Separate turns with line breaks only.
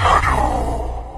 Shadow.